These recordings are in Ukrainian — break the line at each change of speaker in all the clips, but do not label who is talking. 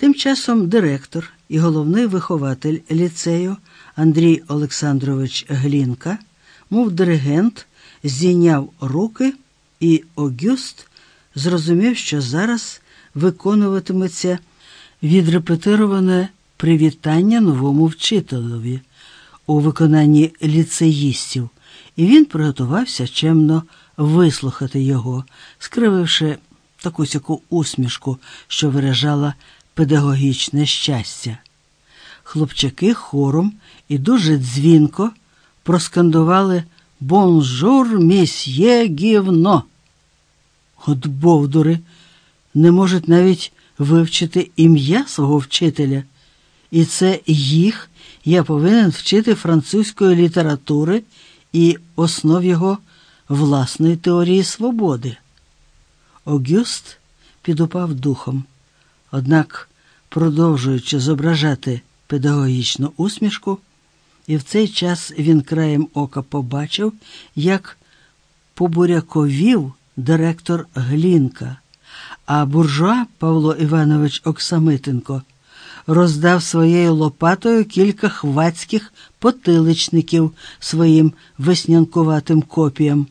Тим часом директор і головний вихователь ліцею Андрій Олександрович Глінка, мов диригент, зійняв руки, і Огюст зрозумів, що зараз виконуватиметься відрепетироване привітання новому вчителеві у виконанні ліцеїстів, і він приготувався чемно вислухати його, скрививши таку сяку усмішку, що виражала педагогічне щастя. Хлопчаки хором і дуже дзвінко проскандували Бонжур, місьє гівно. От бовдури не можуть навіть вивчити ім'я свого вчителя, і це їх я повинен вчити французької літератури і основ його власної теорії свободи. Огюст підупав духом, однак, продовжуючи зображати педагогічну усмішку, і в цей час він краєм ока побачив, як побуряковів директор Глінка, а буржуа Павло Іванович Оксамитенко роздав своєю лопатою кілька хвацьких потиличників своїм веснянкуватим копіям.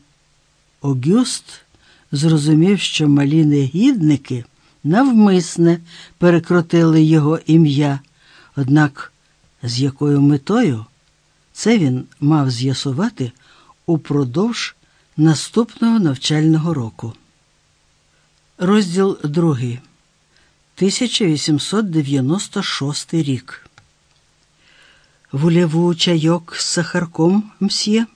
Огюст зрозумів, що малі негідники навмисне перекрутили його ім'я, однак з якою метою це він мав з'ясувати упродовж наступного навчального року. Розділ 2. 1896 рік. Вуляву чайок з сахарком мсьє.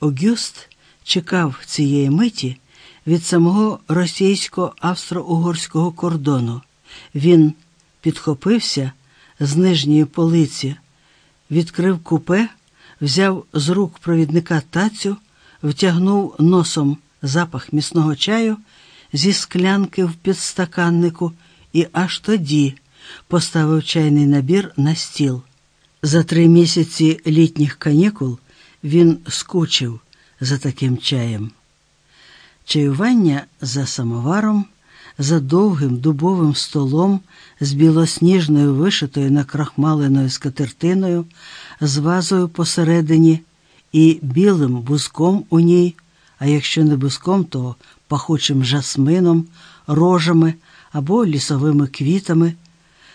Огюст чекав цієї миті від самого російсько-австро-угорського кордону. Він підхопився з нижньої полиці, відкрив купе, взяв з рук провідника тацю, втягнув носом запах місного чаю зі склянки в підстаканнику і аж тоді поставив чайний набір на стіл. За три місяці літніх канікул він скучив за таким чаєм. Чаювання за самоваром, за довгим дубовим столом з білосніжною вишитою накрахмаленою скатертиною, з вазою посередині і білим бузком у ній, а якщо не бузком, то пахучим жасмином, рожами або лісовими квітами,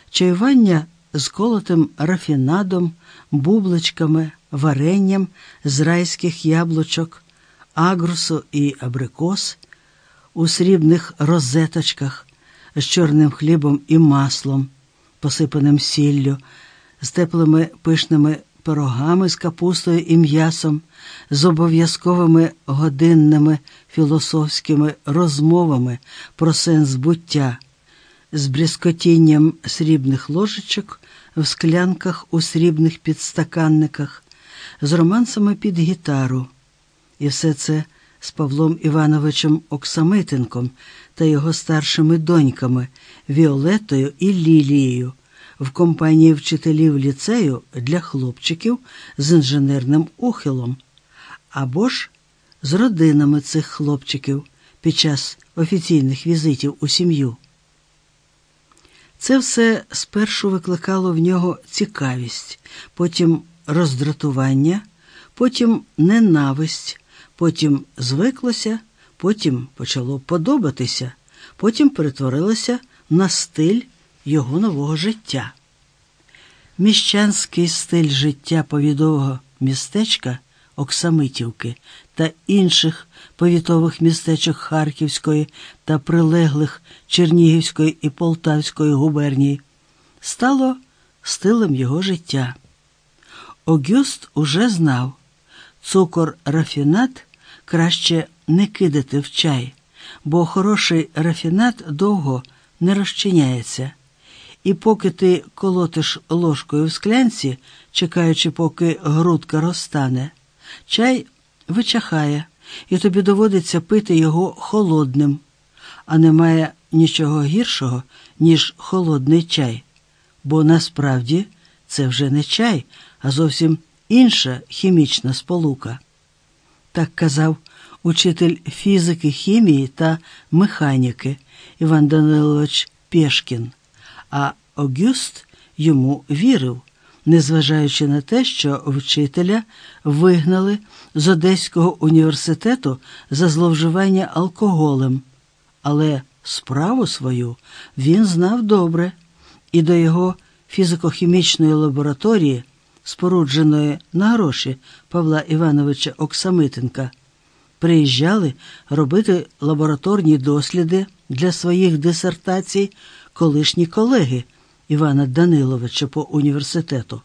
чаювання з колотим рафінадом, бубличками, варенням з райських яблучок, агрусу і абрикос, у срібних розеточках з чорним хлібом і маслом, посипаним сіллю, з теплими пишними пирогами з капустою і м'ясом, з обов'язковими годинними філософськими розмовами про сенс буття, з брязкотінням срібних ложечок в склянках у срібних підстаканниках, з романсами під гітару. І все це з Павлом Івановичем Оксамитенком та його старшими доньками Віолетою і Лілією в компанії вчителів ліцею для хлопчиків з інженерним ухилом, або ж з родинами цих хлопчиків під час офіційних візитів у сім'ю. Це все спершу викликало в нього цікавість, потім роздратування, потім ненависть, потім звиклося, потім почало подобатися, потім перетворилося на стиль його нового життя. Міщанський стиль життя повідового містечка Оксамитівки та інших повітових містечок Харківської та прилеглих Чернігівської і Полтавської губернії стало стилем його життя. Огюст уже знав, цукор рафінат краще не кидати в чай, бо хороший рафінат довго не розчиняється. І поки ти колотиш ложкою в склянці, чекаючи, поки грудка розтане, чай вичахає, і тобі доводиться пити його холодним, а немає нічого гіршого, ніж холодний чай. Бо насправді це вже не чай, а зовсім інша хімічна сполука. Так казав учитель фізики, хімії та механіки Іван Данилович Пєшкін а Огюст йому вірив, незважаючи на те, що вчителя вигнали з Одеського університету за зловживання алкоголем. Але справу свою він знав добре, і до його фізико-хімічної лабораторії, спорудженої на гроші Павла Івановича Оксамитенка, приїжджали робити лабораторні досліди для своїх дисертацій колишні колеги Івана Даниловича по університету.